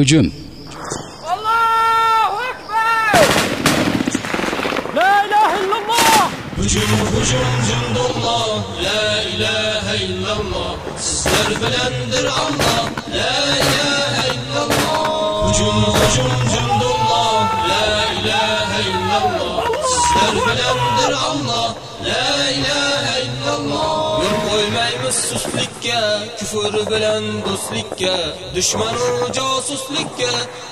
hücum. Allahu Ekber! La ilahe illallah! Hücum hücum cundullah La ilahe illallah. Sizler bilendir Allah. La ilahe illallah. Hücum hücum cundullah La ilahe illallah. Sizler bilendir Allah. La ilahe illallah. Yol koymaymiz suslikka Küfür bilen dostlikka Düşmanu casuslikka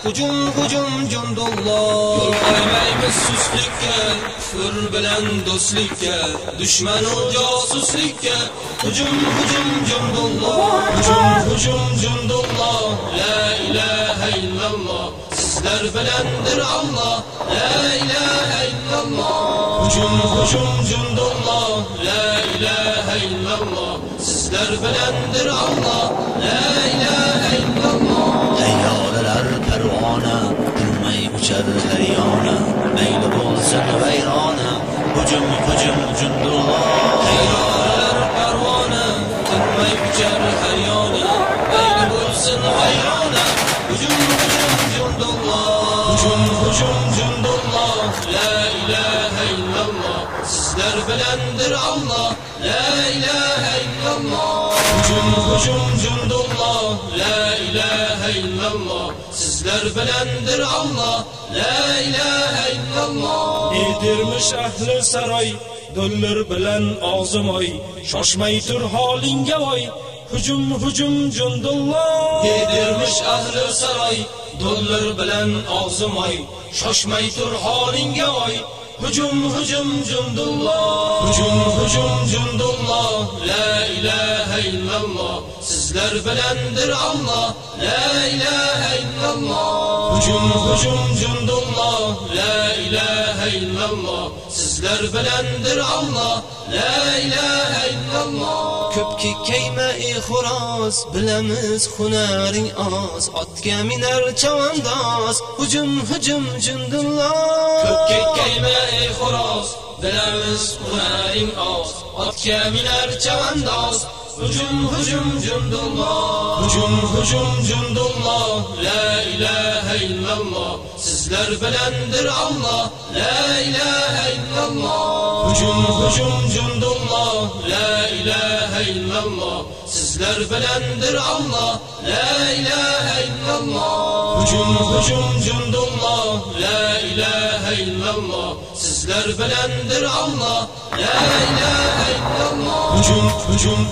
Hücum cundullah Yol koymaymiz suslikka Küfür bilen dostlikka Düşmanu casuslikka Hücum hücum cundullah Hücum hücum cundullah La ilahe illallah. Sizler bilendir Allah. La ilahe illallah. Hücum hücum cundullah La ilahe illallah. Sizler bilendir Allah. La ilahe hujum hujum jundulloh la ilaha illalloh sizlar bilandir Alloh la ilaha illalloh hujum hujum jundulloh la ilaha illalloh sizlar bilandir Alloh la ilaha illalloh edirmish ahli saroy dollar bilan og'zimoy shoshmay tur holingga voy Hujum hujum jundulloh Yedirmiş ahli saroy Dollar bilan og'zim oy Shoshmay tur holingga oy Hücum hücum cundullah Hücum hücum cundullah La ilahe illallah. Sizler bilendir Allah. La ilahe illallah. Hücum hücum cundullah La ilahe illallah Sizler bilendir Allah La ilahe illallah. Köpki keyme i xo'roz bilamiz hunaring oz otga minar chavandoz hujum hujum jundulloh Köpke keyme ey xo'roz Bilamiz hunaring oz Otga minar chavandoz Hücum hücum cundullah Hücum hücum cundullah La ilahe illallah. Sizler bilendir Allah La ilahe illallah. Hücum hücum cundullah. La ilahe illallah. Sizler bilendir Allah. La ilahe illallah. Hücum hücum cundullah. La ilahe illallah. Sizler bilendir Allah. La ilahe illallah. Hücum hücum